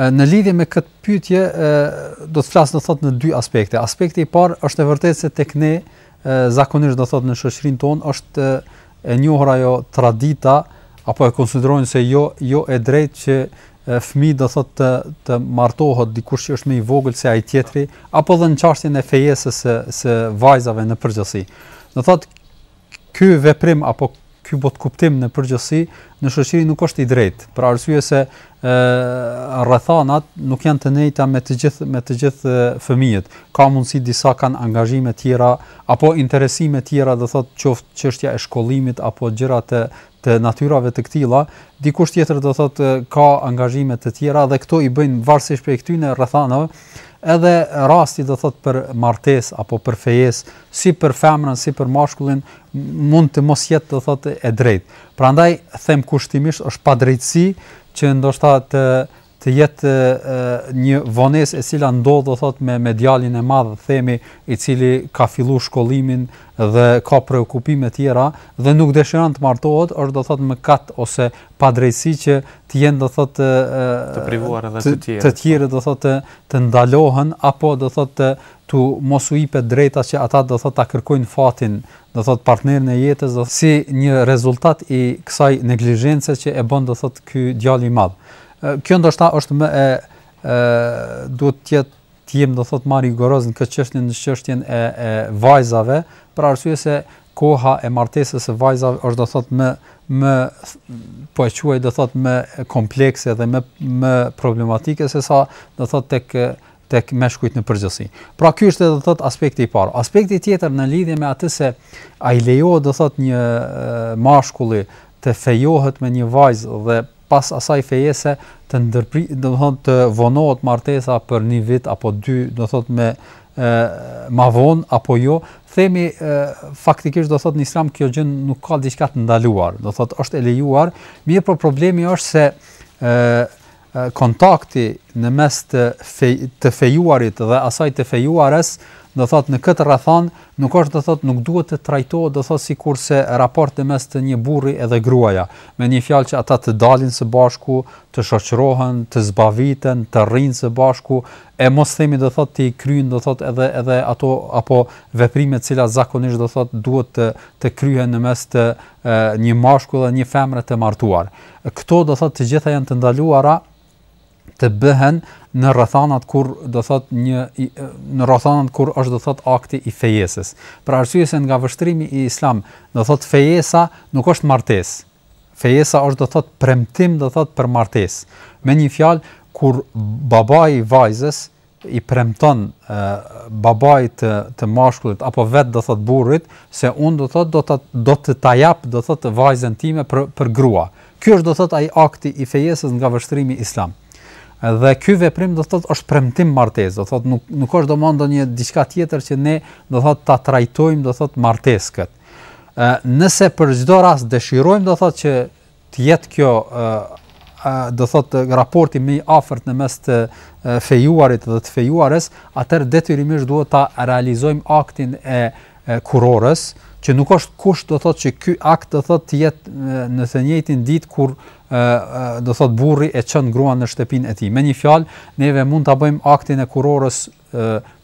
Në lidhje me këtë pyetje, do të flas do thot në dy aspekte. Aspekti i parë është e vërtetë se tek ne zakonisht do thot në shoqërinë tonë është e njohur ajo tradita apo e konsiderojnë se jo jo e drejtë që fëmi do thot të të martohet dikush që është më i vogël se ai tjetri apo dhe në çështjen e fejesës së së vajzave në përgjithësi. Do thot Ky veprim apo ky botëkuptim në përgjithësi në shoqëri nuk është i drejtë, për arsye se ë rrethanat nuk janë të njëjta me të gjithë me të gjithë fëmijët. Ka mundësi disa kanë angazhime tjera apo interesime tjera, do thotë qoftë çështja e shkollimit apo gjëra të të natyrave të këtilla, dikush tjetër do thotë ka angazhime të tjera dhe këto i bëjnë varësisht prej këtyre rrethanave, edhe rasti do thot për martesë apo për fejesë si për femrën si për mashkullin mund të mos jetë do thotë e drejtë. Prandaj them kushtimisht është padrejtësi që ndoshta të të jetë një vonesë e cila ndodh do thotë me me djalin e madh themi i cili ka filluar shkollimin dhe ka preokupime tjera dhe nuk dëshiron të martohet është do thotë mëkat ose padrejtësi që të jenë do thotë të privuar edhe të tjerë të tjerë do thotë të ndalohen apo do thotë t'u mos u jipet e drejta që ata do thotë ta kërkojnë fatin, do thotë partnerin e jetës, do thotë si një rezultat i kësaj neglizhence që e bën do thotë ky djali i madh. Kjo ndoshta është më e duhet të jetë të jem do thotë më rigoroz në këtë çështje në çështjen e e vajzave, për arsye se koha e martesës së vajzave është do thotë më më po e quaj do thotë më komplekse dhe më më problematike se sa do thotë tek tek meshkujt në përgjithësi. Pra ky është edhe do thot aspekti i parë. Aspekti tjetër në lidhje me atë se a i lejohet do thot një mashkulli të fejohet me një vajzë dhe pas asaj fejese të ndërpri, do të thonë të vonohet martesa për një vit apo dy, do të thotë me ë ma von apo jo, themi e, faktikisht do të thotë në Islam kjo gjë nuk ka diçka të ndaluar, do të thotë është e lejuar, mirëpo problemi është se ë kontakti në mes të fej, të fejuarit dhe asaj të fejuares, do thot në këtë rrethanë nuk është do thot nuk duhet të trajtohet do thot sikurse raport në mes të një burri edhe gruaja, me një fjalë që ata të dalin së bashku, të shoqërohen, të zbaviten, të rrinë së bashku, e mos themi do thot t'i kryejnë do thot edhe edhe ato apo veprime të cilat zakonisht do thot duhet të të kryhen në mes të e, një mashkull dhe një femre të martuar. Këto do thotë të gjitha janë të ndaluara të bëhen në rrethanat kur do thot një në rrethanat kur është do thot akti i fejesës. Për arsye se nga vështrimi i Islam, do thot fejesa nuk është martesë. Fejesa është do thot premtim do thot për martesë. Me një fjalë kur babai i vajzës i premton babait të, të mashkullit apo vet do thot burrit se un do thot do të do të ta jap do thot vajzën time për për grua. Ky është do thot ai akti i fejesës nga vështrimi islam. Dhe ky veprim do thot është premtim martesë, do thot nuk nuk është domon ndonjë diçka tjetër që ne do thot ta trajtojmë do thot martesë kët. Ë nëse për çdo rast dëshirojmë do thot që të jetë kjo do thot raporti më i afërt në mes të fejuarit dhe të fejuarës, atëherë detyrimisht duhet ta realizojmë aktin e kurorës, që nuk është kusht do thot që ky akt do thot të jetë në të njëjtën ditë kur do thot burri e çon gruan në shtëpinë e tij. Me një fjalë, neve mund ta bëjmë aktin e kurorës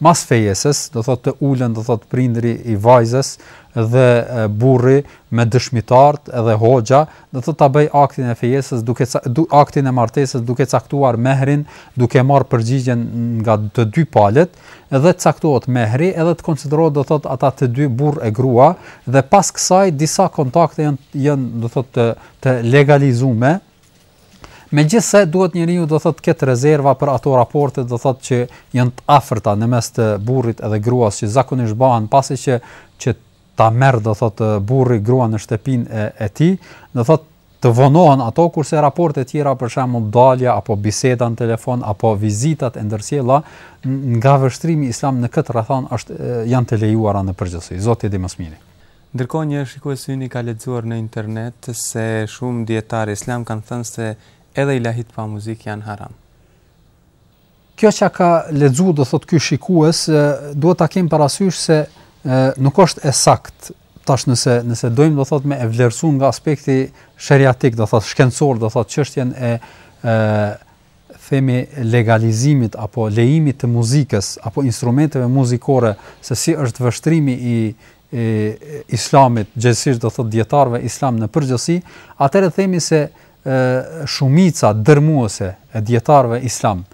mas fejesës, do thotë të ulen, do thotë prindri i vajzës dhe burri me dëshmitarët edhe hoxha, do thotë ta bëj aktin e fejesës, duke du, aktin e martesës duke caktuar mehrin, duke marrë përgjigjen nga të dy palët, dhe të caktohet mehri, edhe të konsiderohet do thotë ata të dy burrë e grua dhe pas kësaj disa kontakte janë janë do thotë të, të legalizume Megjithëse duhet njeriu do thotë të ketë rezerva për ato raporte do thotë që janë të afërta në mes të burrit edhe gruas që zakonisht bahen pasi që që ta merr do thotë burri gruan në shtëpinë e, e tij, do thotë të vonohen ato kurse raporte tjera për shembull dalja apo biseda në telefon apo vizitat e ndërsjella nga vështrimi islam në këtë rrethanë është janë të lejuara në përgjithësi. Zoti di më së miri. Ndërkohë një shikues yni ka lexuar në internet se shumë dijetarë islam kanë thënë se edhe ilahitë pa muzikë janë haram. Kjo që ka lexu do thotë ky shikues duhet ta kem parasysh se nuk është e sakt tash nëse nëse dojmë do thotë me e vlerësu nga aspekti sheriatik do thotë shkencor do thotë çështjen e themi legalizimit apo lejimit të muzikës apo instrumenteve muzikore se si është vështrimi i islamit gjegjësisht do thot dietarëve islam në përgjithësi atëherë themi se shumica dërmuese e dietarëve islam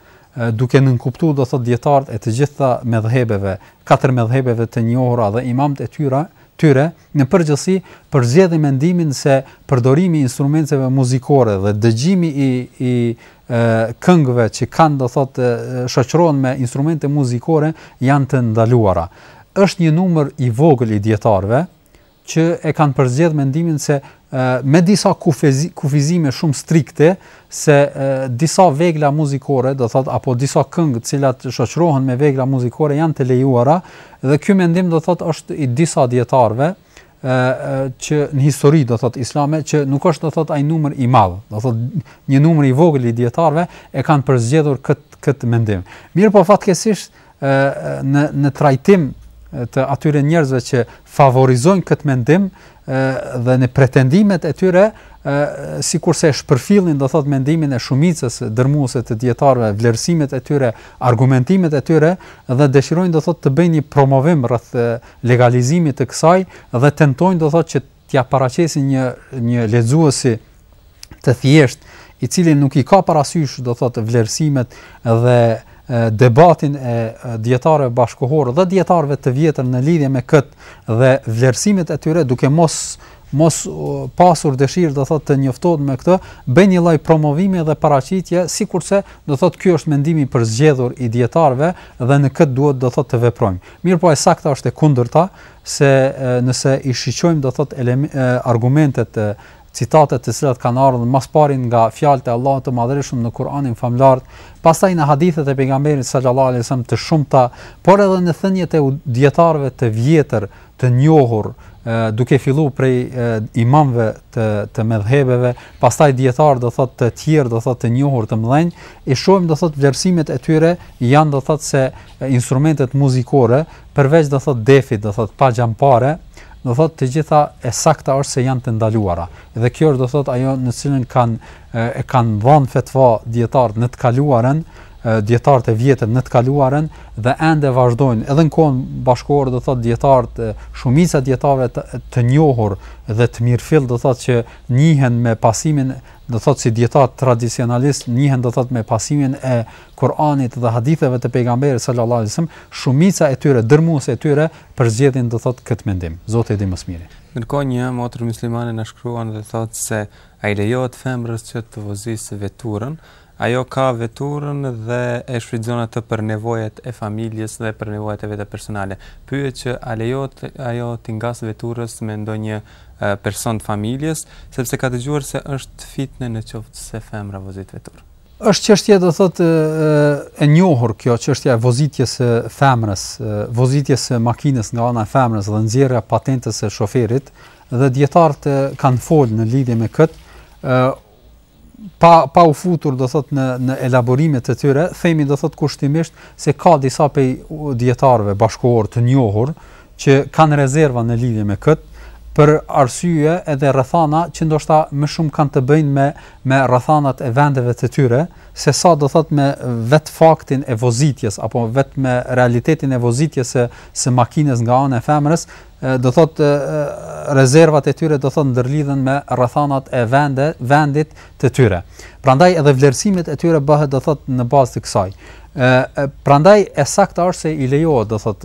duke nënkuptu do thot dietarët e të gjitha medhhebeve katër medhhebeve të njohura dhe imamët e tyre tyre, në përgjithësi përzgjedhin mendimin se përdorimi i instrumenteve muzikore dhe dëgjimi i i këngëve që kanë do thotë shoqërohen me instrumente muzikore janë të ndaluara. Është një numër i vogël i dietarëve që e kanë përzgjedh mendimin se me disa kufizime shumë strikte se disa vegla muzikore, do thot apo disa këngë të cilat shoqërohen me vegla muzikore janë të lejuara dhe ky mendim do thot është i disa dijetarëve që në histori do thot islame që nuk është do thot ai numër i madh, do thot një numër i vogël i dijetarëve e kanë përzgjedhur kët kët mendim. Mirëpo fatkeqësisht në në trajtim të atyre njerëzve që favorizojnë këtë mendim dhe në pretendimet e tyre sikurse e shpërfillin do thot mendimin e shumicës dërrmuese të dijetarëve vlerësimet e tyre argumentimet e tyre dhe dëshirojnë do thot të bëjnë një promovim rreth legalizimit të kësaj dhe tentojnë do thot që t'ia paraqesin një një lexuesi të thjeshtë, i cili nuk i ka parasysh, do thotë, vlerësimet dhe debatin e dijetarëve bashkëkohorë dhe dijetarëve të vjetër në lidhje me kët dhe vlerësimet e tyre duke mos mos pasur dëshirë do thotë të njoftohet me këtë, bëjnë një lloj promovimi dhe paraqitje, sikurse do thotë ky është mendimi i përzgjedhur i dijetarëve dhe në këtë duhet do thotë të veprojmë. Mirpo e sakta është e kundërta, se nëse i shiqojmë do thot argumentet citatet të cilat kanë ardhur më parë nga fjalët e Allahut të Madhërishëm në Kur'anin famëlartë, pastaj në hadithet e pejgamberit sallallahu alajhi wasallam të shumta, por edhe në thëniet e dijetarëve të vjetër, të njohur, duke filluar prej imamëve të të medhhebeve, pastaj dijetarë do thotë të tjerë, do thotë të njohur të mëdhenj, e shohim do thotë vlerësimet e tyre janë do thotë se instrumentet muzikore Përveç do thotë defit do thotë pa xhampare, do thotë të gjitha e sakta është se janë të ndaluara. Dhe kjo është do thotë ajo në të cilën kanë e kanë dhënë fetva dijetarët në të kaluarën, dijetarët e vjetër në të kaluarën dhe ende vazhdojnë edhe në kohën bashkëkohore do thotë dijetarët shumica e dijetarëve të, të njohur dhe të mirëfilltë do thotë që njihen me pasimin do thotë si dijetarë tradicionalistë njihen do thotë me pasimin e Kur'anit dhe haditheve të Pejgamberit sallallahu alejhi ve sellem, shumica e tyre, dërrmuese e tyre, përzgjedhin do thotë këtë mendim. Zoti e di më së miri. Ndërkohë një motër myslimane na shkruan dhe thotë se a i lejohet femrës që të vozisë veturën, ajo ka veturën dhe e shfrytëzon atë për nevojat e familjes dhe për nevojat e veta personale. Pyet që a lejohet ajo të ngasë veturën me ndonjë person të familjes, sepse ka dëgjuar se është fitne në qoftë se femra vozit veturë. Është çështje do thotë e njohur kjo çështja e vozitjes së femrës, vozitjes së makinës nga ana e femrës dhe nxjerrja e patentës së shoferit dhe dijetarët kanë fol në lidhje me kët pa pa u futur do thot në në elaborimet e tyre, themi do thot kushtimisht se ka disa prej dijetarëve bashkëkohorë të njohur që kanë rezerva në lidhje me këtë, për arsye edhe rrethana që ndoshta më shumë kanë të bëjnë me me rrethanat e vendeve të tyre, se sa do thot me vet faktin e vozitjes apo vet me realitetin e vozitjes së së makinës nga ana e femrës, do thot rezervat e tyre do thot ndërlidhen me rrethanat e vende vendit të tyre. Prandaj edhe vlerësimet e tyre bëhet do thot në bazë të kësaj. Ë prandaj e saktë është se i lejohet do thot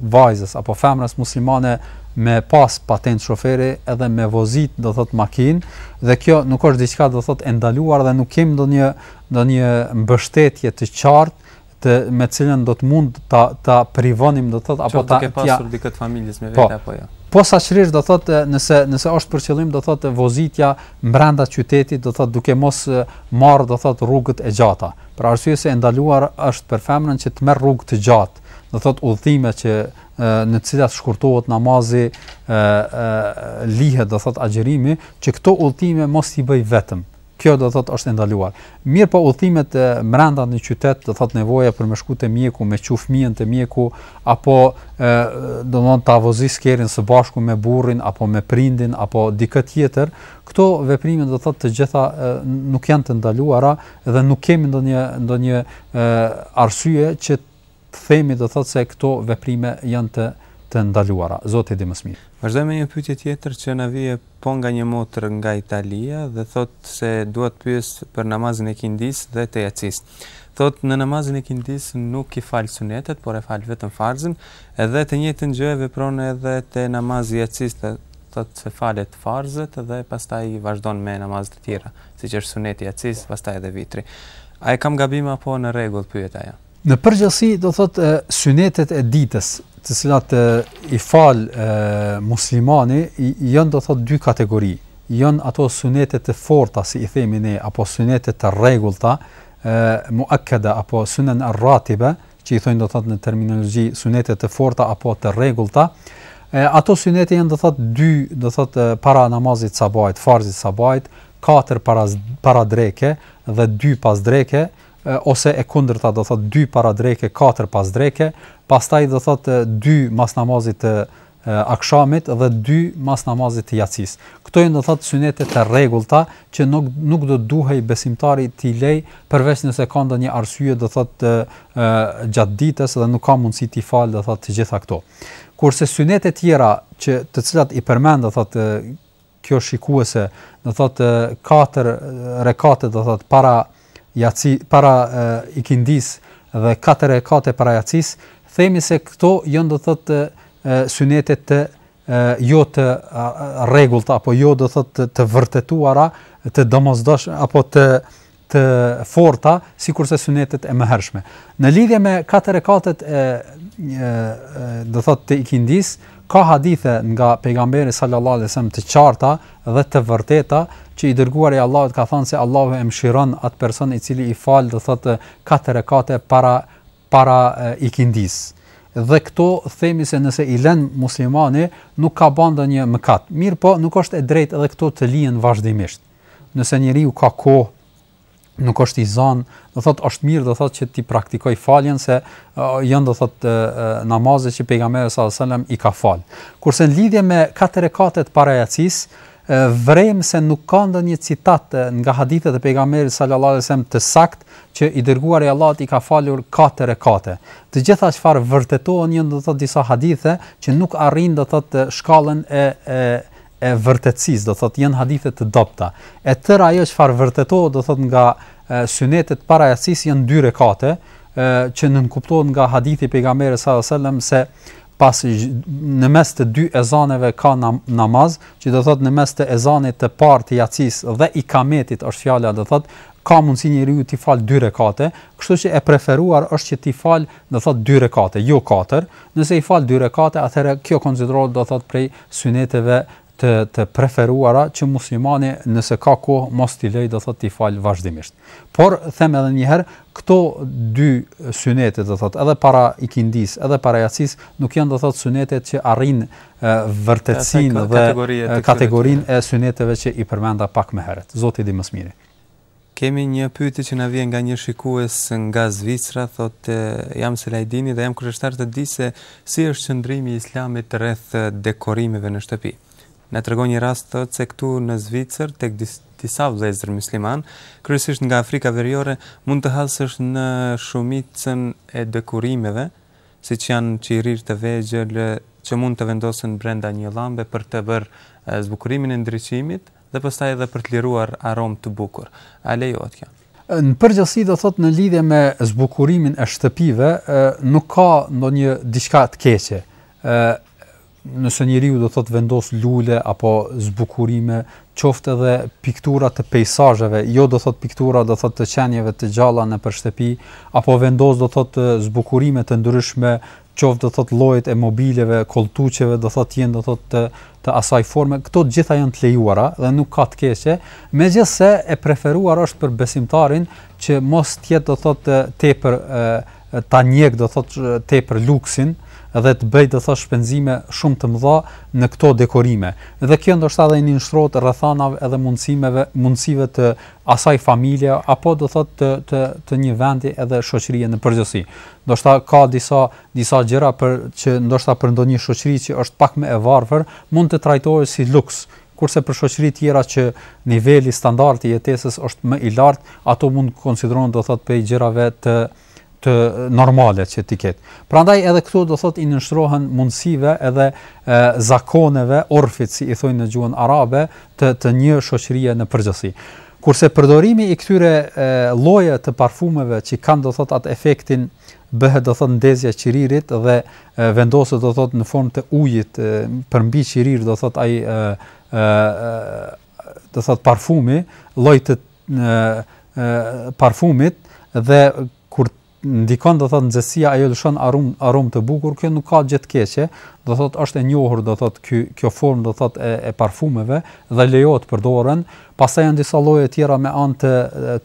vajzës apo femrës muslimane me pas patent shoferi edhe me vozit do thot makinë dhe kjo nuk është diçka do thot e ndaluar dhe nuk kemi ndonjë ndonjë mbështetje të qartë të me të cilën do të mund ta ta privonim do thot apo ta ke pasur dikë të familjes me po, vetë apo jo. Posaçërisht do thot nëse nëse është për qëllim do thot vozitja brenda qytetit do thot duke mos marr do thot rrugët e gjata. Për arsye se e ndaluara është për femrën që të merr rrugë të gjatë, do thotë udhëtime që në të cilat shkurtohet namazi, ë lihet do thotë agjërimi, që këto udhëtime mos i bëj vetëm. Kjo do thotë është e ndaluar. Mirëpo udhëtimet e brenda në qytet do thotë nevoja për me shku te mjeku, me çu fëmijën te mjeku apo ë do të ta vozis kerrin së bashku me burrin apo me prindin apo dikë tjetër, këto veprime do thotë të gjitha nuk janë të ndaluara, dhe nuk kemi ndonjë ndonjë arsye që të themi do thotë se këto veprime janë të të ndaluara. Zoti di më së miri. Vazhdojmë me një pyetje tjetër që na vjen po nga një motër nga Italia dhe thotë se dua të pyes për namazin e ikindisë dhe të jacisë. Thotë në namazin e ikindisë nuk i fal sunetet, por e fal vetëm farzin, edhe të njëjtën gjë e vepron edhe te namazi i jacisë, thotë se fal farzet dhe pastaj vazhdon me namaze të tjera, siç është suneti i jacisë, pastaj edhe vitri. A e kam gabim apo në rregull, pyet ajo. Në përgjithësi, do të thotë sunetet e ditës, të cilat i fal muslimani, janë do të thotë dy kategori. Janë ato sunete të forta, si i themi ne, apo sunete të rregullta, ë muekkede apo sunen er-ratibe, që i thonë do të thotë në terminologji sunete të forta apo të rregullta. E, ato sunete janë do të thotë dy, do të thotë para namazit të sabahit, farzit të sabahit, katër para para dreke dhe dy pas dreke ose e kundërta do thotë dy para dreke, katër pas dreke, pastaj do thotë dy mas namazit të e akshamit dhe dy mas namazit të jacisë. Këto janë do të thotë synete të rregullta që nuk nuk do duhej besimtari t'i lej përveç nëse ka ndonjë arsye do të thotë gjatë ditës dhe nuk ka mundësi t'i fal do të thotë të gjitha këto. Kurse synetet tjera që të cilat i përmend do thotë Kjo shikuese, do të thotë katër rekate do të thotë para jaci para e, ikindisë dhe katër rekate para jacisë, themi se këto janë do të thotë synete të jo të rregullt apo jo do thot të vërtetuara të domosdosh apo të të forta, sikurse synetet e mëhershme. Në lidhje me katër rekatet e do thotë të ikindisë, ka hadithe nga pejgamberi sallallahu alajhi wasallam të qarta dhe të vërteta që i dërguari i Allahut ka thënë se Allahu e mëshiron atë person i cili i fal do thotë katër rekate para para ikindisë. Dhe këto themi se nëse i lën muslimani nuk ka bën ndonjë mëkat. Mirëpo, nuk është e drejtë edhe këto të lihen vazhdimisht. nëse njeriu ka kohë, nuk është i zënë, do thotë është mirë do thotë që ta praktikojë faljen se uh, janë do thotë namazet që pejgamberi sallallahu alajhi wasallam i ka fal. Kurse në lidhje me katër rekatet para jacisë, vrejm se nuk ka ndonjë citat nga hadithet e pejgamberit sallallahu alajhi wasallam të saktë që i dërguari i Allahut i ka falur katër rekate. Të gjitha çfarë vërtetohen janë do thotë disa hadithe që nuk arrijnë do thotë shkallën e e e vërtetësisë, do thotë janë hadithe të dobëta. E tëra ajo çfarë vërtetohet, do thotë nga synetet para jacisë janë dy rekate, e, që nënkuptohet nga hadithi i pejgamberit sallallahu alajhi wasallam se pas në mes të dy ezaneve ka nam, namaz, që do thotë në mes të ezanit të parë të jacisë dhe ikametit është fjala do thotë ka mundësi njeriu të falë dy rekate, kështu që e preferuar është që të falë, do thot dy rekate, jo katër. Nëse i fal dy rekate, atëherë kjo konsiderohet do thot prej syneteve të të preferuara që muslimani nëse ka kohë mos t'i lërë do thotë t'i falë vazhdimisht. Por them edhe një herë, këto dy synete do thotë edhe para ikindisë, edhe para jacisë nuk janë do thotë synete që arrijnë vërtetësinë dhe kategorinë e syneteve që i përmenda pak më herët. Zoti di më së miri. Kemi një pyetje që na vjen nga një shikues nga Zvicra, thotë jam Selajdini dhe jam kureshtar të di se si është qëndrimi i Islamit rreth dekorimeve në shtëpi. Na tregon një rast thotë se këtu në Zvicër tek disa vëllezër muslimanë, kryesisht nga Afrika Veriore, mund të hasësh në shumicën e dekorimeve, siç janë qirinj të vegjël që mund të vendosen brenda një llambe për të bërë zbukurimin e ndriçimit, Dhe pastaj edhe për të liruar aromë të bukur. A lejohet kjo? Në përgjithësi do thotë në lidhje me zbukurimin e shtëpive, nuk ka ndonjë diçka të keqe. Ë nëse njeriu do thotë vendos lule apo zbukurime, qoftë edhe piktura të peizazheve, jo do thotë piktura do thotë të qenieve të gjalla nëpër shtëpi, apo vendos do thotë zbukurime të ndryshme, qoftë do thotë llojet e mobileve, kolltuçeve, do thotë janë do thotë të të asaj forme, këto të gjitha janë të lejuara dhe nuk ka të keqe, megjithëse e preferuar është për besimtarin që mos të jetë do thotë tepër ta ndjek do thotë tepër luksin dhe të bëjë do thotë shpenzime shumë të mëdha në këto dekorime. Dhe kjo ndoshta edhe i nënshtrohet rrethanave edhe mundësimeve, mundësive të asaj familje apo do thotë të të të një vendi edhe shoqërie në përgjithësi. Ndoshta ka disa disa gjëra për që ndoshta për ndonjë shoqëri që është pak më e varfër mund të trajtohet si luks, kurse për shoqëri tjera që niveli standardi i jetesës është më i lartë, ato mund të konsiderohen do thotë prej gjërave të të normale që t'i ketë. Prandaj edhe këtu do thotë i nënshtrohen mundësive edhe e, zakoneve, orfit si i thonë në gjuhën arabe, të të një shoqërie në përgjithësi. Kurse përdorimi i këtyre lloje të parfumeve që kanë do thotë atë efektin bëhet do thotë ndezja e qiririt dhe vendoset do thotë në formë të ujit përmbi qirir do thotë ai do thotë parfumi lloj të parfumit dhe kur ndikon do thot nxehtësia ajo lëshon aromë aromë të bukur kjo nuk ka gjë të keqe do thot është e njohur do thot ky kjo formë do thot e, e parfumeve dhe lejohet të përdoren pastaj janë disa lloje të tjera me anë të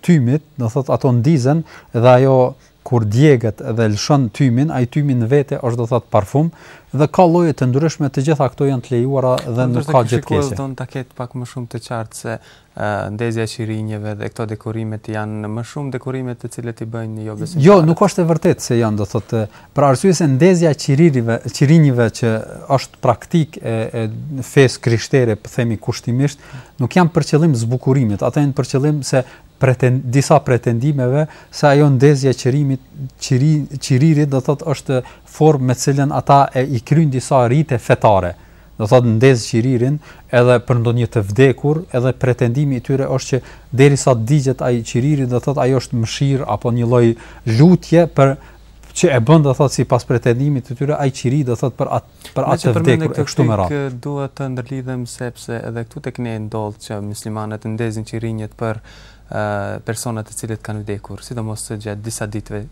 tymit do thot ato ndizen dhe ajo kur digjet dhe lëshon tymin, ai tymi në vete është do thot parfum dhe ka lloje të ndryshme, të gjitha këto janë të lejuara dhe nuk ka gjë të keqe. Do të doja ta kem pak më shumë të qartë se Ndezja e qirinjve dhe këto dekorimet janë më shumë dekorime të cilat i bëjnë jobesimtarët. Jo, nuk është e vërtetë se janë, do thotë, për arsye se ndezja e qirinjve, qirinjve që është praktikë e, e fesë krishtere, po themi kushtimisht, nuk janë për qëllim zbukurimit, ato janë për qëllim se pretend, disa pretendimeve se ajo ndezja e qirimit, qiri, qiririt, do thotë, është formë me të cilën ata e i kryjnë disa rite fetare. do thotë ndez qiririn edhe për ndonjë të vdekur, edhe pretendimi i tyre është që derisa digjet ai qiriri, do thotë ajo është mëshirë apo një lloj lutje për që e bën do thot sipas pretendimit të tyre ai qiri do thot për atë për atë të vdekur e kështu me radhë. Që dua të ndërlidhem sepse edhe këtu tek ne ndodh që muslimanët ndezin qirinjtë për persona të cilët kanë vdekur, sidomos gjatë disa ditëve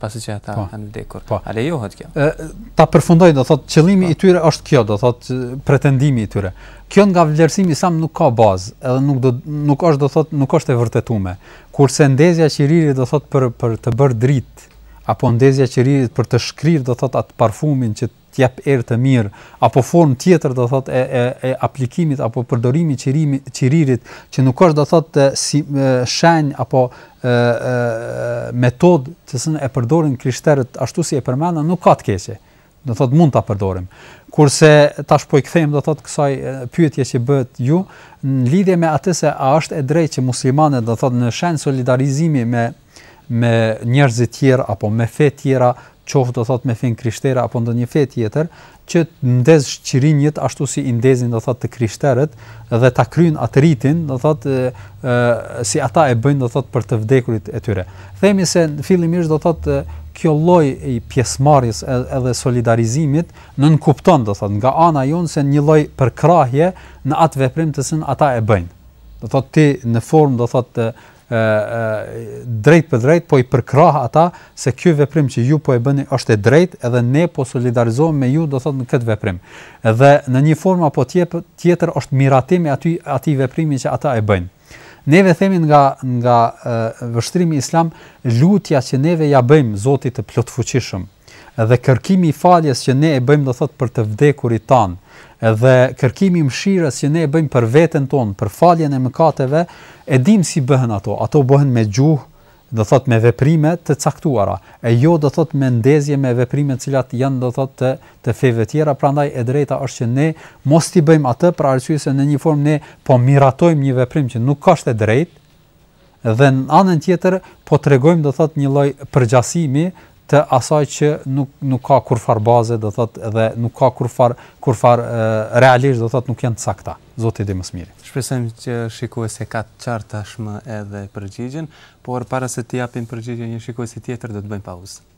pasi që ata po. kanë vdekur. Po. A lejohet kjo? Ë ta përfundoj do thotë qëllimi po. i tyre është kjo, do thotë pretendimi i tyre. Kjo nga vlerësimi islam nuk ka bazë, edhe nuk do nuk është do thotë nuk është e vërtetuar. Kurse ndezja e qiririt do thotë për për të bërë dritë apo ndezja e qiririt për të shkrirë do thotë atë parfumin që të jap erë të mirë apo formë tjetër do thotë e e e aplikimit apo përdorimit qirimi qiririt që nuk është do thotë si shenjë apo ë ë metod të cilën e përdorin krishterët ashtu si e përmenda nuk ka të keqe do thot mund ta përdorim. Kurse tash po i kthejmë do thot kësaj pyetje që bëhet ju në lidhje me atë se a është e drejtë që muslimanët do thot në shenjë solidarizimi me me njerëzit tjerë apo me fe tjera, qoftë do thot me fen krishtere apo ndonjë fe tjetër, që të ndezësh qirinjtë ashtu si i ndezin do thot të krishterët dhe ta kryjnë atë ritin, do thot e, e, si ata e bëjnë do thot për të vdekurit e tyre. Themi se fillimisht do thot kjo lloj e pjesëmarrjes edhe solidarizimit nënkupton do thot nga ana jonë se një lloj përkrahje në atë veprim të cilin ata e bëjnë. Do thot ti në formë do thot drejtpërdrejt po i përkrah ata se ky veprim që ju po e bëni është e drejtë edhe ne po solidarizohemi me ju do thot në këtë veprim. Dhe në një formë apo tjetër është miratim i atij atij veprimi që ata e bëjnë. Neve themi nga nga vështrimi islam lutja që neve ia bëjmë Zotit të plotfuqishëm. Dhe kërkimi i faljes që ne e bëjmë do thotë për të vdekurit tanë, dhe kërkimi i mëshirës që ne e bëjmë për veten tonë, për faljen e mëkateve, e dimë si bëhen ato, ato bëhen me gjuhë, do thotë me veprime të caktuara, e jo do thotë me ndezje me veprime të cilat janë do thotë të të feve tjera, prandaj e drejta është që ne mos t'i bëjmë atë për arsye se në një formë ne po miratojmë një veprim që nuk është e drejtë, dhe në anën tjetër po tregojmë do thot një lloj përgjasimi të asaj që nuk nuk ka kurfar baze do thot dhe nuk ka kurfar kurfar realisht do thot nuk janë të sakta zoti e di më së miri shpresojmë që shikuesi e ka të qartë tashmë edhe përgjigjen por para se të japim përgjigjen një shikuesi tjetër do të bëjmë pauzë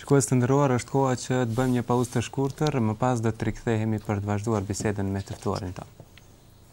Shikues të nderuar, është koha që të bëjmë një pauzë të shkurtër, më pas do të rikthehemi për të vazhduar bisedën me të ftuarin tonë.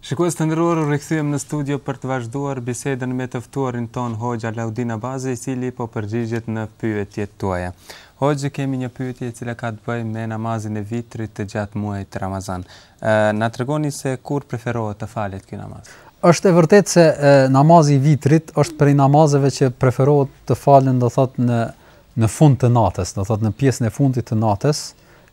Shikues të nderuar u rikthyem në studio për të vazhduar bisedën me të ftuarin tonë Hoxhë Alaudin Abazi i cili po përgjigjet në pyetjet tuaja. Hoxhë kemi një pyetje e cila ka të bëjë me namazin e vitrit të gjatë muajit Ramazan. Na tregoni se kur preferohet të falet ky namaz. Është e vërtetë se namazi i vitrit është prej namazeve që preferohet të falen do thotë në në fund të natës, do thotë në pjesën e fundit të natës,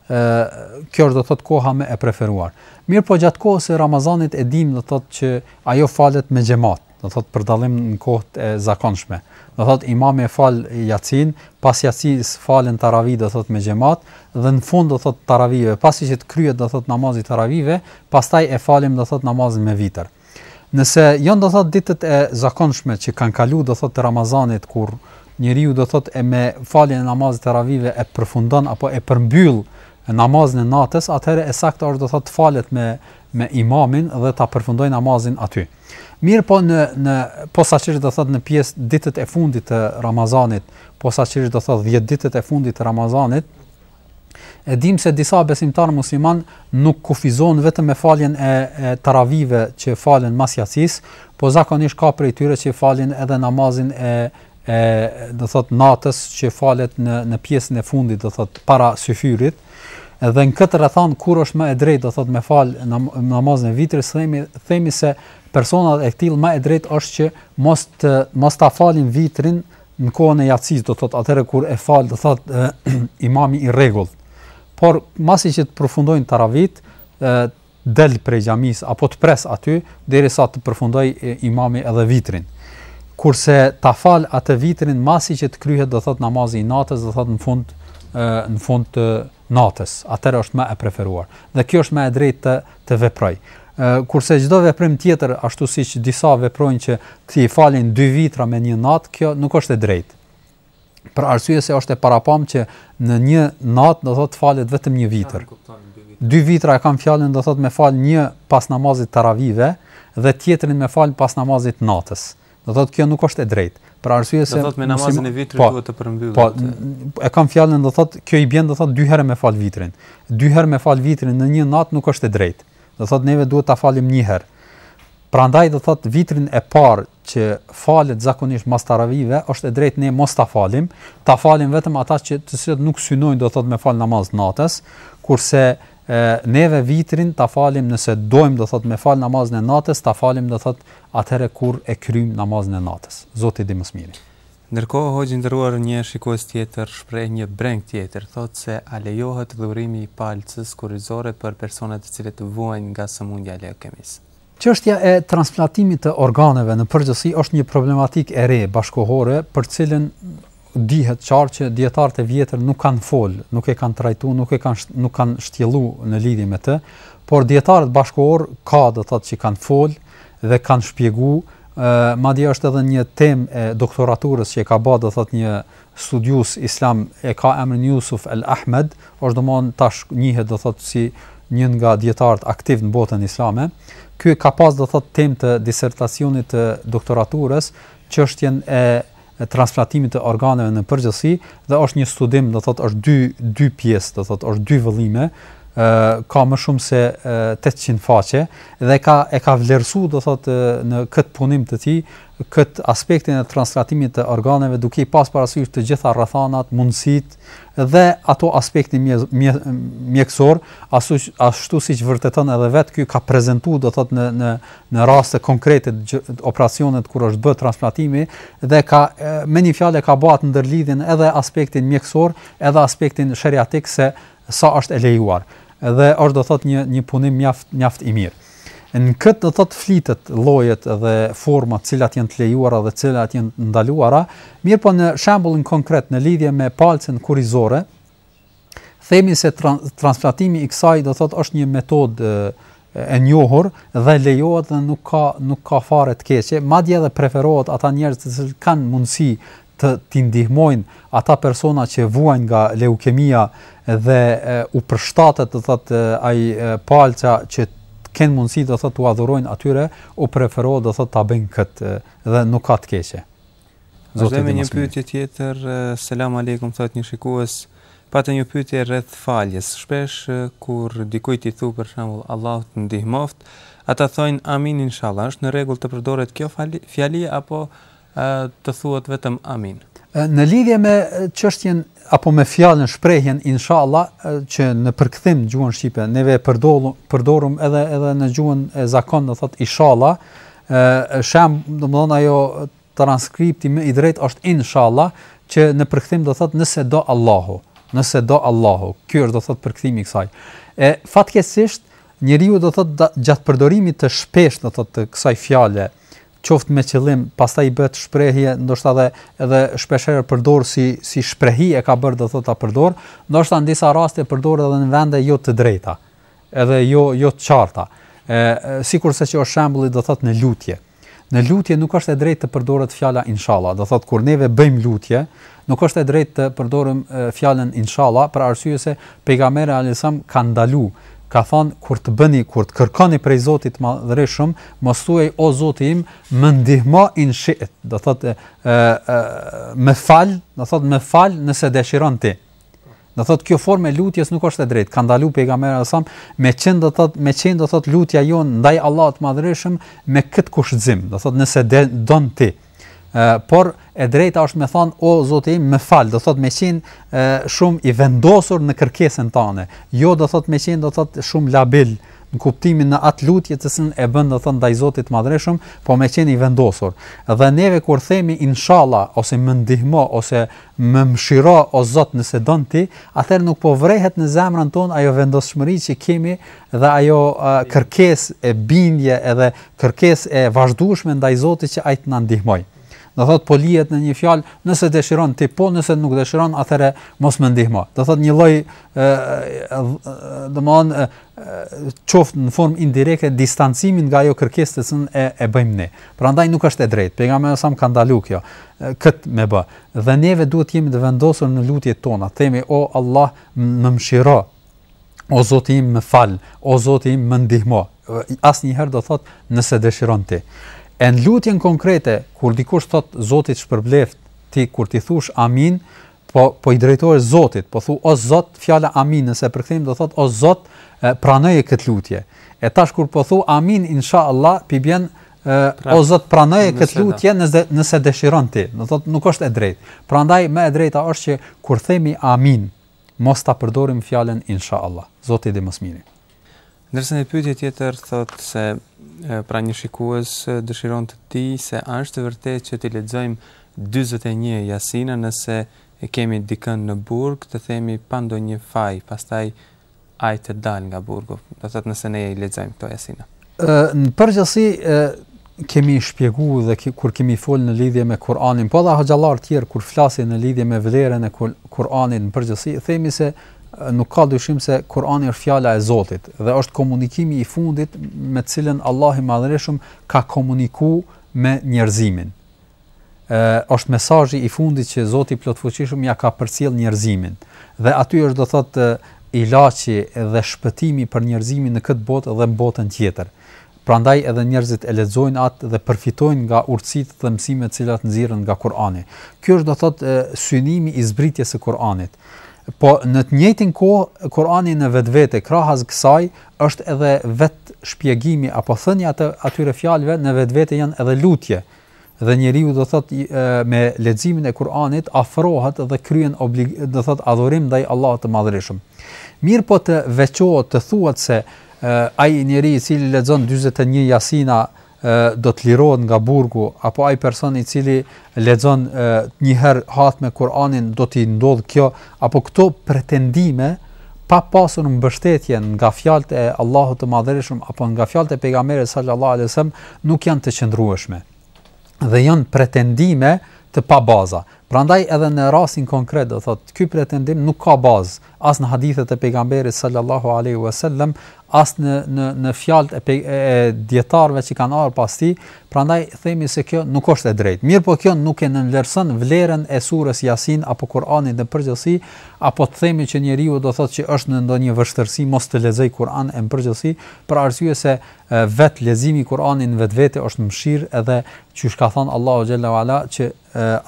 kjo është do të thotë koha më e preferuar. Mirëpo gjatë kohës së Ramazanit e dimë do të thotë që ajo falet me xhemat, do të thotë për dallim në kohët e zakonshme. Do të thotë imami e fal jacinë, pas jacisë falen taravi do të thotë me xhemat dhe në fund do të thotë taravive, pasi që të kryhet do të thotë namazi taravive, pastaj e falim do të thotë namazin me vitër. Nëse janë do thot ditët e zakonshme që kanë kalu do thot të Ramazanit kur njeriu do thot e me faljen e namazit taravive e përfundon apo e përmbyll namazin e natës, atëherë e saktë është do thot të falet me me imamin dhe ta përfundojë namazin aty. Mirëpo në në posaçërisht do thot në pjesë ditët e fundit të Ramazanit, posaçërisht do thot 10 ditët e fundit të Ramazanit, E dimë se disa besimtarë musliman nuk kufizohen vetëm me faljen e, e taravive që falen mas jacis, po zakonisht ka prej tyre që falin edhe namazin e, e do thot natës që falet në, në pjesën e fundit, do thot para syfyrit, dhe në këtë rrethan kur është më e drejt, do thot me fal namazin e vitrit, themi, themi se personat e tillë më e drejt është që mos, të, mos ta falin vitrin në kohën e jacis do thot atëherë kur e fal do thot imami i rregullt por masi që të përfundojnë taravit del prej xhamisë apo të pres aty derisa të përfundoj imami edhe vitrin. Kurse ta fal atë vitrin masi që të kryhet do thot namazi i natës do thot në fund në fund të natës. Atëherë është më e preferuar. Dhe kjo është më e drejtë të veproj. Kurse çdo veprim tjetër, ashtu siç disa veprojnë që t'i falin dy vitra me një natë, kjo nuk është e drejtë. Për arsye se është e parapam që në një natë do thotë të falet vetëm një vitër. Dy vitra e kam fjalën do thotë me fal një pas namazit taravive dhe tjetrin me fal pas namazit të natës. Do thotë kjo nuk është e drejtë, për arsye se do thotë me namazin e vitrit po, duhet të përmbyllet. Po, e kam fjalën do thotë kjo i bën do thotë dy herë me fal vitrin. Dy herë me fal vitrin në një natë nuk është e drejtë. Do thotë neve duhet ta falim një herë. Prandaj do thotë vitrin e parë që falet zakonisht mas taravive është e drejtë ne mos ta falim, ta falim vetëm ata që të cilët nuk synojnë do thotë me fal namaz natës, kurse Neve vitrin ta falim nëse dojmë do thot me fal namazin e natës, ta falim do thot atëherë kur e kryjm namazin e natës. Zoti di më së miri. Ndërkohë hoxhë i nderuar një shikues tjetër shpreh një brengë tjetër, thotë se a lejohet dhurimi i palcës kurrizore për personat të cilët vuajnë nga sëmundja e leukemisë. Çështja e transplantimit të organeve në përgjithësi është një problematikë e re bashkëkohore, për të cilën dihet qartë që dijetarët e vjetër nuk kanë fol, nuk e kanë trajtu, nuk e kanë nuk kanë shtjellu në lidhje me të, por dijetarët bashkëkohor ka do thotë që kanë fol dhe kanë shpjegu, madje është edhe një temë e doktoraturës që e ka ba do thotë një studiues islam e ka emrin Jusuf El Ahmed, është domthon tash njihet do thot si një nga dietarët aktiv në botën islame. Ky ka pas do thot temë të disertacionit të doktoraturës çështjen e transplantimit të organeve në përgjithësi dhe është një studim do thot është dy dy pjesë do thot është dy vëllime ka më shumë se 800 faqe dhe ka e ka vlerësu do thot në këtë punim të tij këtë aspektin e transplantimit të organeve duke i pas parasysh të gjitha rrethanat, mundësitë dhe ato aspektin mjekësor, ashtu siç vërteton edhe vetë ky ka prezentu do thotë në në në raste konkrete operacionet kur është bë transplantimi dhe ka me një fjalë ka ba atë ndërlidhjen edhe aspektin mjekësor, edhe aspektin sheriatik se sa është e lejuar dhe është do thotë një një punim mjaft mjaft i mirë. Në këtë do thotë flitet llojet dhe format cilat janë të lejuara dhe cilat janë të ndaluara, mirëpo në shembullin konkret në lidhje me palcën kurrizore, themi se tra transplantimi i kësaj do thotë është një metodë e njohur dhe lejohet dhe nuk ka nuk ka fare të keqe, madje edhe preferohet ata njerëz të cilët kanë mundësi të t'i ndihmojnë ata persona që vuajnë nga leukemia dhe e, u përshtatet do thotë ai palca që të kenë mundësi do thotë t'ua dhurojnë atyre, u preferohet do thotë ta bëjnë këtë dhe nuk ka të keqe. Vazhdojmë me një pyetje tjetër, selam alejkum thot një shikues. Patë një pyetje rreth faljes. Shpesh kur dikujt i thu për shembull Allahu të ndihmoft, ata thojnë amin inshallah. Është në rregull të përdoret kjo fjali apo të thuhet vetëm amin? Në lidhje me çështjen apo me fjalën shprehjen inshallah që në përkthim gjuhën shqipe neve e përdorum përdorum edhe edhe në gjuhën e zakon do thot inshallah ë sham domethon ajo transkripti më i drejtë është inshallah që në përkthim do thot nëse do Allahu nëse do Allahu ky është do thot përkthimi i kësaj e fatkeqësisht njeriu do thot gjatë përdorimit të shpesh do thot të kësaj fjale qoftë me qëllim, pastaj i bëhet shprehje, ndoshta edhe edhe shpesh herë përdor si si shprehi e ka bërë do të thotë ta përdor, ndoshta në disa raste përdor edhe në vende jo të drejta, edhe jo jo të qarta. Ë sikurse që është shembulli do thotë në lutje. Në lutje nuk është e drejtë të përdoret fjala inshallah, do thotë kur neve bëjmë lutje, Nuk është e drejtë të përdorim fjalën inshallah për arsye se pejgamberi alajhissalam ka ndalu, ka thënë kur të bëni kur të kërkoni prej Zotit të Madhëreshëm, mos thuaj o Zoti im, më ndihmo in shi'te, do thotë më fal, do thotë më fal nëse dëshiron ti. Do thotë kjo formë e lutjes nuk është e drejtë. Ka ndalu pejgamberi alajhissalam me çën do thotë me çën do thotë lutja jon ndaj Allahut të Madhëreshëm me kët kushtëzim, do thotë nëse de, don ti. Të por e drejta është me thonë o Zoti im më fal do thot me qen shumë i vendosur në kërkesën tane jo do thot me qen do thot shumë labil në kuptimin, në atë lutje të cilën e bën do thot ndaj Zotit të Madhreshëm, po me qenë i vendosur. Dhe neve kur themi inshallah ose më ndihmo ose më mëshiro o Zot nëse don ti, atëherë nuk po vrehet në zemrën tonë ajo vendosmëri që kemi dhe ajo kërkesë e bindje edhe kërkesë e vazhdueshme ndaj Zotit që ai të na ndihmojë. Do thotë po lihet në një fjalë, nëse dëshiron ti po, nëse nuk dëshiron atëherë mos më ndihmo. Do thotë një lloj ë domethënë qoftë në formë indirekte distancimin nga ajo kërkesë të cilën e e bëjmë ne. Prandaj nuk është e drejtë. Pejgamberi a.s. e ka ndalu kjo, kët me bë. Dhe neve duhet të jemi të vendosur në lutjet tona. Themi o Allah, më mëshiro, o Zoti im më fal, o Zoti im më ndihmo. Asnjëherë do thot nëse dëshiron ti. E në lutjen konkrete kur dikush thot Zoti t'shpërbleft, ti kur t'i thush amin, po po i drejtohesh Zotit, po thu o Zot, fjala amin nëse e përkthejmë do thot o Zot, pranoje këtë lutje. E tash kur po thu amin inshallah, po i bjen pra, o Zot pranoje këtë lutje nëse nëse dëshiron ti. Do thot nuk është e drejtë. Prandaj më e drejta është që kur themi amin, Mos ta përdorim fjalën inshallah. Zoti e di më së miri. Ndërsa një pyetje tjetër thotë se pra një shikues dëshiron të di se a është e vërtetë që t'i lexojmë 41 jasina nëse e kemi dikën në burg të themi pa ndonjë faj, pastaj ai të dal nga burgu, do të thotë nëse ne i lexojmë këto jasina. Ë në përgjithësi ë kemi shpjegu dhe kur kemi fol në lidhje me Kur'anin, po dhe hoxhallar të tjerë kur flasin në lidhje me vlerën e Kur'anit në përgjithësi, themi se nuk ka dyshim se Kur'ani është fjala e Zotit dhe është komunikimi i fundit me të cilën Allahu i Madhërishëm ka komuniku me njerëzimin. është mesazhi i fundit që Zoti i Plotfuqishëm ia ka përcjell njerëzimit. Dhe aty është do thotë ilaçi dhe shpëtimi për njerëzimin në këtë botë dhe në botën tjetër. Prandaj edhe njerëzit e lexojnë atë dhe përfitojnë nga urtësitë dhe mësimet të cilat nxirren nga Kurani. Ky është do thotë synimi i zbritjes së Kuranit. Po në të njëjtin kohë Kurani në vetvete krahas kësaj është edhe vet shpjegimi apo thënia të atyre fjalëve në vetvete janë edhe lutje, Dhe njeriu do thot me leximin e Kur'anit afrohet dhe kryen oblig, do thot adhurim ndaj Allahut të Madhërisëm. Mirëpo të veçohet të thuhet se ai njeri i cili lexon 41 jasina do të lirohet nga burgu apo ai person i cili lexon një herë hatme Kur'anin do t'i ndodh kjo apo këto pretendime pa pasur mbështetje nga fjalët e Allahut të Madhërisëm apo nga fjalët e pejgamberit sallallahu alajhi wasallam nuk janë të qëndrueshme dhe janë pretendime të pabaza. Prandaj edhe në rastin konkret do thotë ky pretendim nuk ka bazë as në hadithet e pejgamberit sallallahu alaihi wasallam, as në në në fjalët e, e dietarëve që kanë ardhur pas tij, prandaj themi se kjo nuk është e drejtë. Mirëpo kjo nuk e nënvlerëson vlerën e surës Yasin apo Kur'anit në përgjithësi, apo të themi që njeriu do thotë që është në ndonjë vështirësi mos të lexojë Kur'an në përgjithësi, për arsye se Vetë leximi i Kur'anit në vetvete është mëshirë edhe qysh ka thënë Allahu xhalla uala që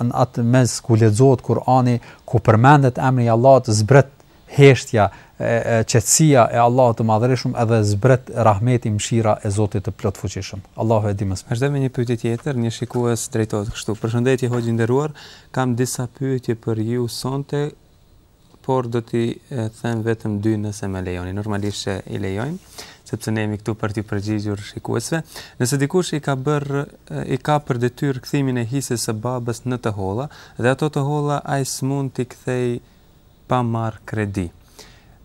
në atë mes ku lexohet Kur'ani, ku përmendet emri i Allahut, zbret heshtja, qetësia e Allahut të Madhërishëm edhe zbret rahmeti, mëshira e Zotit të Plotfuqishëm. Allahu e di më së miri. Vazhdojmë me një pyetje tjetër, një shikues drejtohet kështu. Përshëndetje hoxhë i nderuar, kam disa pyetje për ju sonte, por do t'i them vetëm dy nëse më lejoni. Normalisht që i lejojmë, sepse ne jemi këtu për t'i përgjigjur shikuesve. Nëse dikush i ka bër i ka për detyrë kthimin e hisës së babës në të holla dhe ato të holla ai s'mund t'i kthej pa marrë kredi.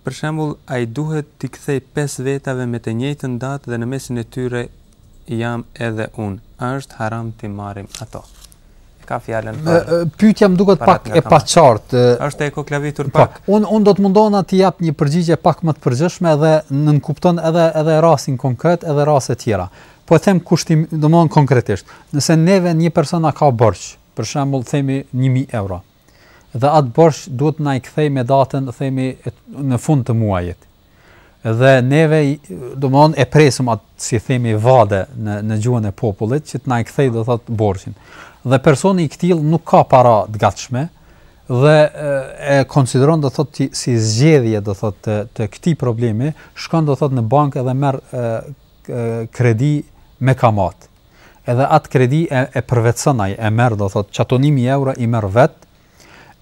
Për shembull, ai duhet t'i kthej 5 vetave me të njëjtën datë dhe në mesin e tyre jam edhe unë. A është haram t'i marrim ato? ka fjalën për. Pyetja më duket pak e paqartë. Është e koklavitur po, pak. Un un do të mundohem të jap një përgjigje pak më të përgjithshme dhe nënkupton edhe edhe rastin konkret edhe raste të tjera. Po e them kushtim, domthon konkretisht. Nëse neve një person na ka borxh, për shembull themi 1000 euro. Dhe atë borxh duhet të na i kthej me datën, themi në fund të muajit. Dhe neve domethon e presim atë si themi vade në në gjuhën e popullit që të na e kthej do thot borxhin. Dhe personi i këtill nuk ka para të gatshme dhe e konsideron do thot si, si zgjidhje do thot të, të këtij problemi, shkon do thot në bankë dhe merr kredi me kamatë. Edhe atë kredi e, e përvetson ai, e merr do thot çato 1000 euro i merr vet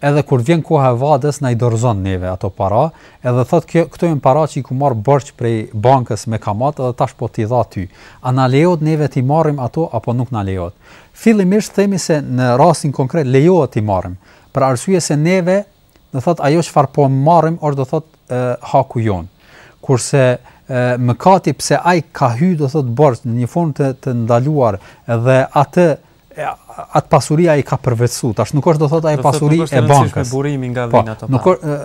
Edhe kur vjen koha e vadës na i dorëzon neve ato para, edhe thotë kjo këto janë para që i kom marrë borxh prej bankës me kamatë dhe tash po t'i jap ty. A na lejohet neve t'i marrim ato apo nuk na lejohet? Fillimisht themi se në rastin konkret lejohet t'i marrim, për arsye se neve do thotë ajo çfarë po marrim është do thotë haku jonë. Kurse mëkati pse ai ka hy do thotë borxh në një formë të të ndaluar dhe atë e atë pasuri ai e ka përvetësu. Tash nuk është do thotë ajo pasuri e bankës. Nuk burimi nga po vijn ato. Nuk është,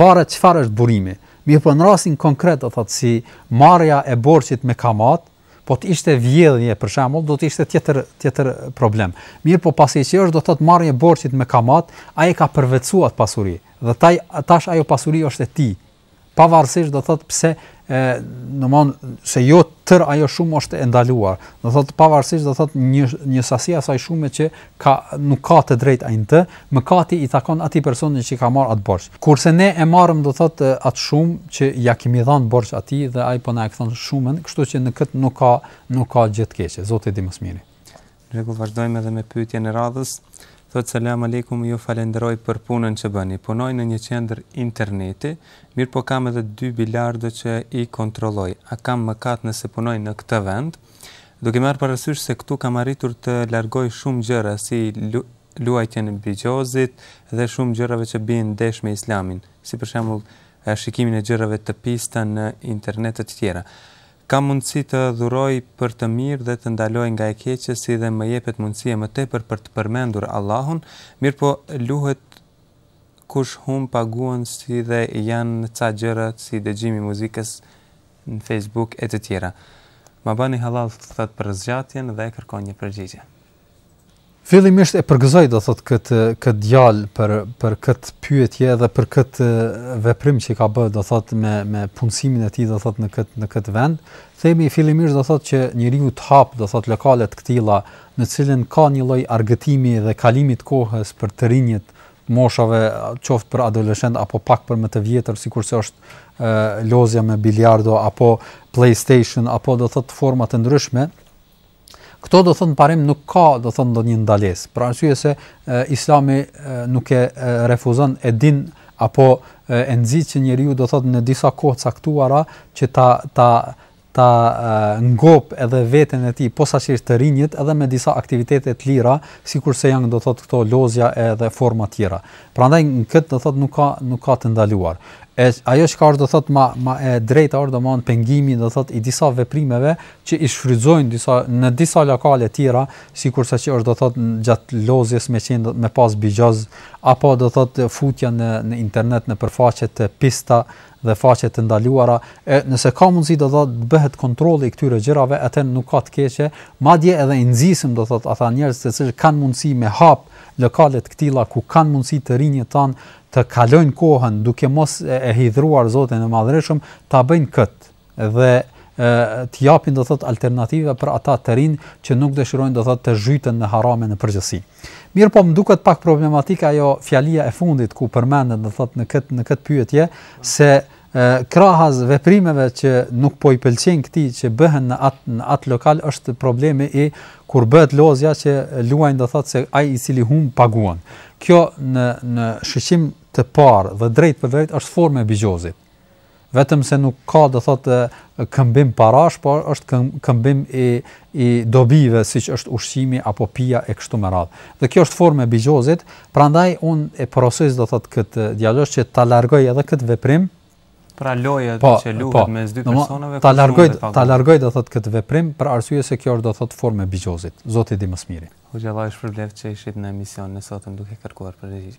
varet çfarë është burimi. Mirëpo në rastin konkret do thotë si marrja e borxhit me kamat, po të ishte vjedhje për shembull, do të ishte tjetër tjetër problem. Mirëpo pasi që është do thotë marrja e borxhit me kamat, ai ka përvetësu atë pasuri dhe taj, tash ajo pasuri është e tij pavarësisht do thot pse e domethon se jo tër ajo shumë është e ndaluar do thot pavarësisht do thot një një sasi asaj shume që ka nuk ka të drejtë ai të mëkati i takon atij personi që ka marr atë borxh kurse ne e marrëm do thot atë shumë që ja kemi dhënë borxh atij dhe ai po na e kthen shumën kështu që në kët nuk ka nuk ka gjë të keqe zoti e di më së miri Ne po vazhdojmë edhe me pyetjen e radhës. Thotë selam aleikum, ju falenderoj për punën që bëni. Punoj në një qendër interneti, mirëpo kam edhe dy bilardo që i kontrolloj. A kam mëkat nëse punoj në këtë vend? Duke marrë parasysh se këtu kam arritur të largoj shumë gjëra si luajtjen e bixhozit dhe shumë gjërave që bien ndesh me Islamin, si për shembull shikimin e gjërave të pista në internet e të tjera. Kam mundësi të urdhëroj për të mirë dhe të ndaloj nga e keqja si dhe më jepet mundësia më tepër për të përmendur Allahun, mirëpo luhet kush humb paguan si dhe janë ca gjëra si dëgjimi i muzikës në facebook e të tjera. Ma bani hallall thotë për zgjatjen dhe e kërkon një përgjigje. Fillimisht e përgëzoj do thot kët kët djal për për kët pyetje dhe për kët veprim që ka bë do thot me me punësimin e tij do thot në kët në kët vend. Themi fillimisht do thot që njeriu të hap do thot lokale të këtilla në të cilën ka një lloj argëtimi dhe kalimi të kohës për të rinjtë të moshave qoftë për adoleshent apo pak për më të vjetër sikurse është ë lozja me biliardo apo play station apo do thot forma të ndryshme Këto do thonë parim nuk ka do thonë ndonjë ndalesë, për arsye se Islami nuk e refuzon e din apo e nxit që njeriu do thotë në disa kohë caktuara që ta ta ta ngop edhe veten e tij posaçërisht të rinjtë edhe me disa aktivitete të lira, sikurse janë do thotë këto lozja edhe forma të tjera. Prandaj në këtë do thotë nuk ka nuk ka të ndaluar. E ajo çka është do thotë ma ma e drejtë është domthon pengimi do thotë i disa veprimeve që i shfrytëzojnë disa në disa lokale tjera, sikurse që është do thotë gjatë lozjes me me pas bixhoz apo do thotë futja në në internet nëpër faqe të pista dhe faqe të ndaluara, e nëse ka mundësi do thotë të bëhet kontrolli i këtyre gjërave, atë nuk ka të keqe, madje edhe i nxisim do thotë ata njerëz të cilët kanë mundësi me hap lokale të këtilla ku kanë mundësi të rinjtë tanë të kalojnë kohën duke mos e hidhëruar Zotin e Madhërishëm, ta bëjnë këtë. dhe të japin do thot alternativa për ata të rinj që nuk dëshirojnë do thot të zhyten në harame në përgjithësi. Mirëpo më duket pak problematike ajo fjalia e fundit ku përmendet do thot në këtë në këtë pyetje se krahas veprimeve që nuk po i pëlqejnë këtij që bëhen në atë në atë lokal është problemi i kur bëhet lozja që luajnë do thotë se ai i cili humb paguan. Kjo në në shikim të parë dhe drejtpërdrejt është formë e bixhozit. vetëm se nuk ka do thotë këmbim parash, por është këmbim i i dobive siç është ushqimi apo pija e kështu me radhë. Dhe kjo është formë e bixhozit, prandaj un e porosis do thotë këtë djalosh që ta largoj edhe këtë veprim. Pra loja po, që luhet po, mes dy personave, ta largoj ta largoj do thotë këtë veprim për arsye se kjo është do thotë formë e bixhozit. Zoti di më së miri. Hoxha Allahu ju shpërbleftë që ishit në emisionin e sotëm duke kërkuar përgjigje.